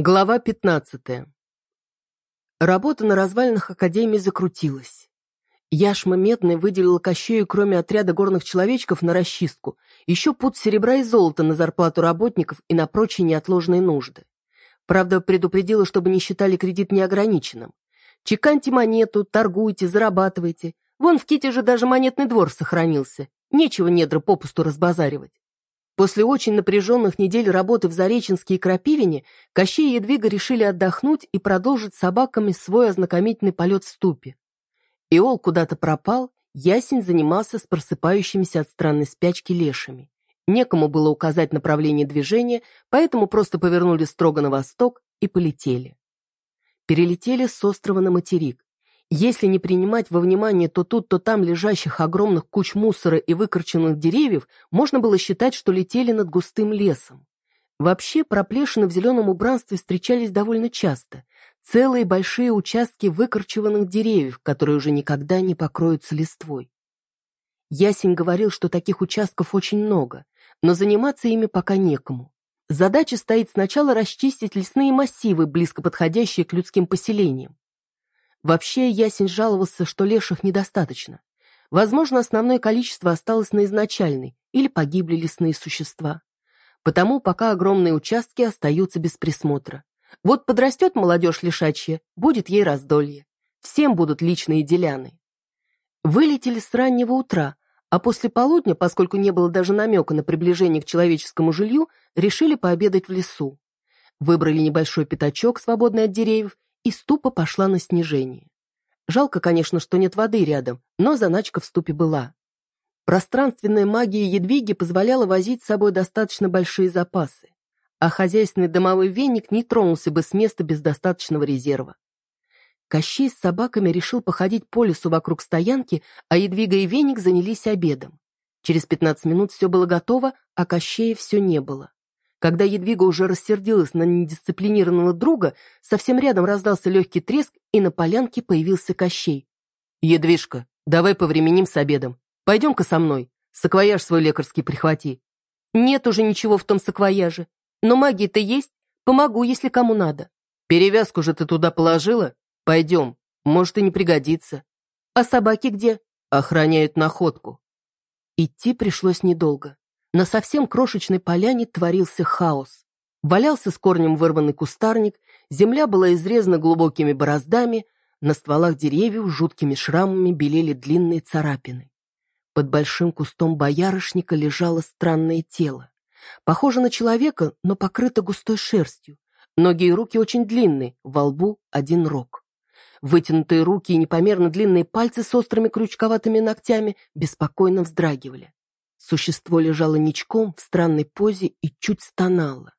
Глава 15. Работа на развалинах Академии закрутилась. Яшма Медный выделила Кощею, кроме отряда горных человечков, на расчистку, еще пут серебра и золота на зарплату работников и на прочие неотложные нужды. Правда, предупредила, чтобы не считали кредит неограниченным. Чеканьте монету, торгуйте, зарабатывайте. Вон в Ките же даже монетный двор сохранился. Нечего недра попусту разбазаривать. После очень напряженных недель работы в Зареченске и Крапивине Кощей и Едвига решили отдохнуть и продолжить с собаками свой ознакомительный полет в ступе. Иол куда-то пропал, Ясень занимался с просыпающимися от странной спячки лешами. Некому было указать направление движения, поэтому просто повернули строго на восток и полетели. Перелетели с острова на материк. Если не принимать во внимание то тут, то там лежащих огромных куч мусора и выкорченных деревьев, можно было считать, что летели над густым лесом. Вообще, проплешины в зеленом убранстве встречались довольно часто. Целые большие участки выкорчеванных деревьев, которые уже никогда не покроются листвой. Ясень говорил, что таких участков очень много, но заниматься ими пока некому. Задача стоит сначала расчистить лесные массивы, близко подходящие к людским поселениям. Вообще, Ясень жаловался, что леших недостаточно. Возможно, основное количество осталось на изначальной, или погибли лесные существа. Потому пока огромные участки остаются без присмотра. Вот подрастет молодежь лишачья, будет ей раздолье. Всем будут личные деляны. Вылетели с раннего утра, а после полудня, поскольку не было даже намека на приближение к человеческому жилью, решили пообедать в лесу. Выбрали небольшой пятачок, свободный от деревьев, и ступа пошла на снижение. Жалко, конечно, что нет воды рядом, но заначка в ступе была. Пространственная магия Едвиги позволяла возить с собой достаточно большие запасы, а хозяйственный домовой веник не тронулся бы с места без достаточного резерва. Кощей с собаками решил походить по лесу вокруг стоянки, а Едвига и веник занялись обедом. Через пятнадцать минут все было готово, а Кощея все не было. Когда Едвига уже рассердилась на недисциплинированного друга, совсем рядом раздался легкий треск, и на полянке появился Кощей. «Едвижка, давай повременим с обедом. Пойдем-ка со мной. Саквояж свой лекарский прихвати». «Нет уже ничего в том саквояже. Но магия-то есть. Помогу, если кому надо». «Перевязку же ты туда положила? Пойдем. Может, и не пригодится». «А собаки где?» «Охраняют находку». Идти пришлось недолго. На совсем крошечной поляне творился хаос. Валялся с корнем вырванный кустарник, земля была изрезана глубокими бороздами, на стволах деревьев жуткими шрамами белели длинные царапины. Под большим кустом боярышника лежало странное тело. Похоже на человека, но покрыто густой шерстью. Ноги и руки очень длинные, во лбу один рог. Вытянутые руки и непомерно длинные пальцы с острыми крючковатыми ногтями беспокойно вздрагивали. Существо лежало ничком в странной позе и чуть стонало.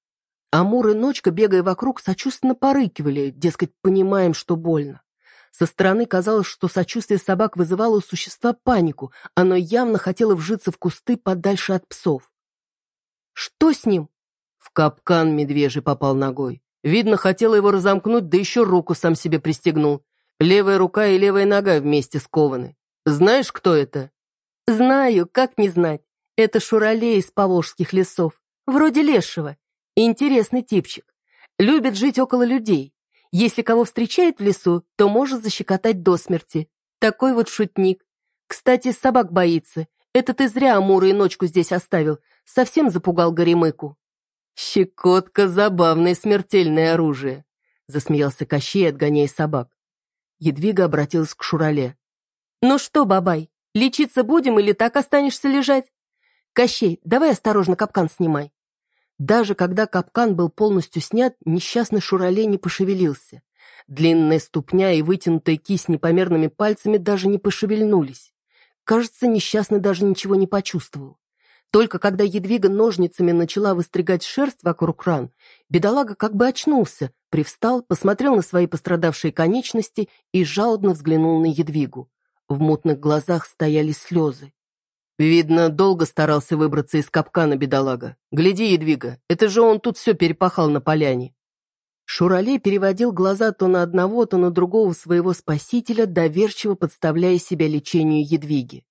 Амур и Ночка, бегая вокруг, сочувственно порыкивали, дескать, понимаем, что больно. Со стороны казалось, что сочувствие собак вызывало у существа панику, оно явно хотело вжиться в кусты подальше от псов. «Что с ним?» В капкан медвежий попал ногой. Видно, хотела его разомкнуть, да еще руку сам себе пристегнул. Левая рука и левая нога вместе скованы. Знаешь, кто это? Знаю, как не знать. Это Шуралей из поволжских лесов. Вроде лешего. Интересный типчик. Любит жить около людей. Если кого встречает в лесу, то может защекотать до смерти. Такой вот шутник. Кстати, собак боится. Это ты зря Амура и ночку здесь оставил. Совсем запугал Горемыку. «Щекотка — забавное смертельное оружие», — засмеялся Кощей, отгоняя собак. Едвига обратилась к Шурале. «Ну что, бабай, лечиться будем или так останешься лежать?» «Кощей, давай осторожно капкан снимай». Даже когда капкан был полностью снят, несчастный Шуралей не пошевелился. Длинная ступня и вытянутая кисть непомерными пальцами даже не пошевельнулись. Кажется, несчастный даже ничего не почувствовал. Только когда Едвига ножницами начала выстригать шерсть вокруг ран, бедолага как бы очнулся, привстал, посмотрел на свои пострадавшие конечности и жалобно взглянул на Едвигу. В мутных глазах стояли слезы. Видно, долго старался выбраться из капкана бедолага. Гляди, Едвига, это же он тут все перепахал на поляне. Шуралей переводил глаза то на одного, то на другого своего спасителя, доверчиво подставляя себя лечению Едвиги.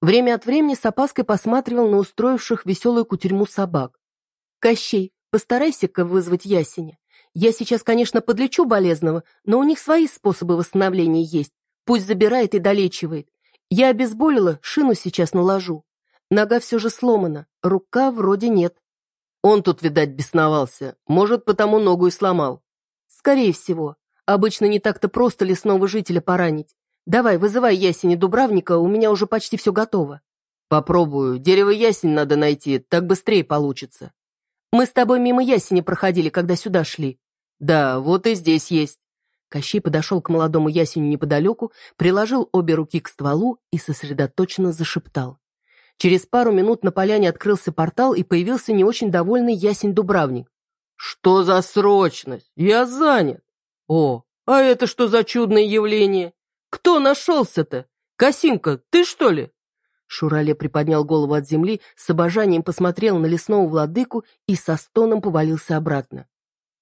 Время от времени с опаской посматривал на устроивших веселую кутерьму собак. «Кощей, постарайся-ка вызвать ясеня. Я сейчас, конечно, подлечу болезного, но у них свои способы восстановления есть. Пусть забирает и долечивает. Я обезболила, шину сейчас наложу. Нога все же сломана, рука вроде нет. Он тут, видать, бесновался. Может, потому ногу и сломал. Скорее всего. Обычно не так-то просто лесного жителя поранить. Давай, вызывай ясени Дубравника, у меня уже почти все готово. Попробую. Дерево ясень надо найти, так быстрее получится. Мы с тобой мимо ясени проходили, когда сюда шли. Да, вот и здесь есть. Кощей подошел к молодому ясеню неподалеку, приложил обе руки к стволу и сосредоточенно зашептал. Через пару минут на поляне открылся портал и появился не очень довольный ясень-дубравник. «Что за срочность? Я занят!» «О, а это что за чудное явление? Кто нашелся-то? Косинка, ты что ли?» Шурале приподнял голову от земли, с обожанием посмотрел на лесного владыку и со стоном повалился обратно.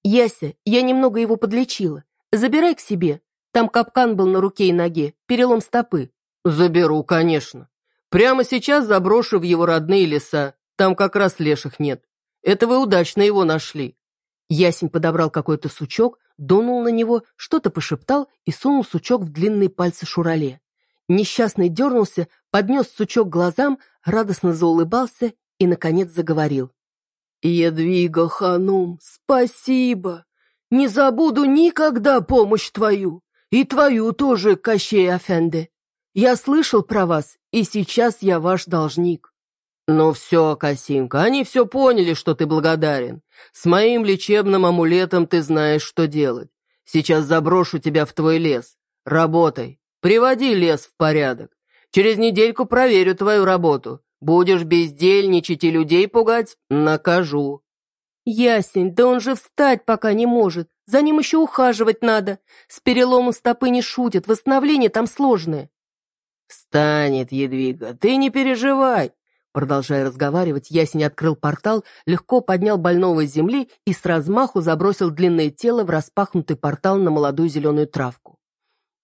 «Яся, я немного его подлечила. Забирай к себе. Там капкан был на руке и ноге, перелом стопы». «Заберу, конечно. Прямо сейчас заброшу в его родные леса. Там как раз леших нет. Это вы удачно его нашли». Ясень подобрал какой-то сучок, дунул на него, что-то пошептал и сунул сучок в длинные пальцы Шурале. Несчастный дернулся, поднес сучок глазам, радостно заулыбался и, наконец, заговорил. «Едвига Ханум, спасибо! Не забуду никогда помощь твою, и твою тоже, Кощей Афенде. Я слышал про вас, и сейчас я ваш должник». «Ну все, Косинка, они все поняли, что ты благодарен. С моим лечебным амулетом ты знаешь, что делать. Сейчас заброшу тебя в твой лес. Работай, приводи лес в порядок. Через недельку проверю твою работу. Будешь бездельничать и людей пугать — накажу». «Ясень, да он же встать пока не может. За ним еще ухаживать надо. С переломом стопы не шутят, восстановление там сложное». «Встанет, Едвига, ты не переживай. Продолжая разговаривать, ясень открыл портал, легко поднял больного с земли и с размаху забросил длинное тело в распахнутый портал на молодую зеленую травку.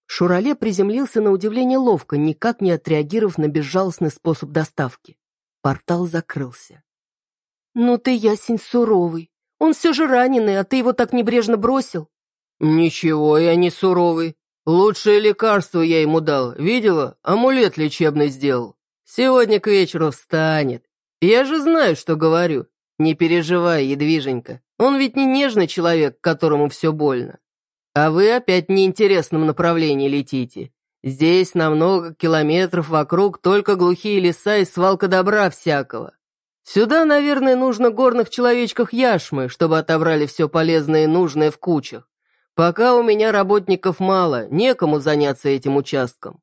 Шурале приземлился на удивление ловко, никак не отреагировав на безжалостный способ доставки. Портал закрылся. «Ну ты, ясень, суровый. Он все же раненый, а ты его так небрежно бросил». «Ничего, я не суровый. Лучшее лекарство я ему дал. Видела? Амулет лечебный сделал. Сегодня к вечеру встанет. Я же знаю, что говорю. Не переживай, едвиженька. Он ведь не нежный человек, которому все больно. А вы опять в неинтересном направлении летите. Здесь на много километров вокруг только глухие леса и свалка добра всякого. Сюда, наверное, нужно горных человечках яшмы, чтобы отобрали все полезное и нужное в кучах. Пока у меня работников мало, некому заняться этим участком.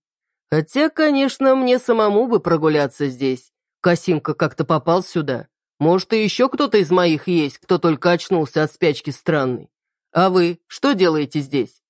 Хотя, конечно, мне самому бы прогуляться здесь. Косимка как-то попал сюда. Может, и еще кто-то из моих есть, кто только очнулся от спячки странной. А вы что делаете здесь?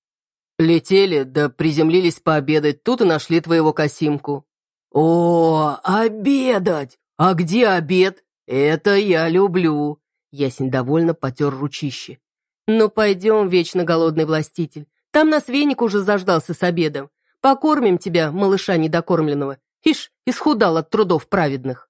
Летели, да приземлились пообедать, тут и нашли твоего Косимку. О, обедать! А где обед? Это я люблю. Ясень довольно потер ручище. Ну, пойдем, вечно голодный властитель. Там нас веник уже заждался с обедом. Покормим тебя, малыша недокормленного. Ишь, исхудал от трудов праведных.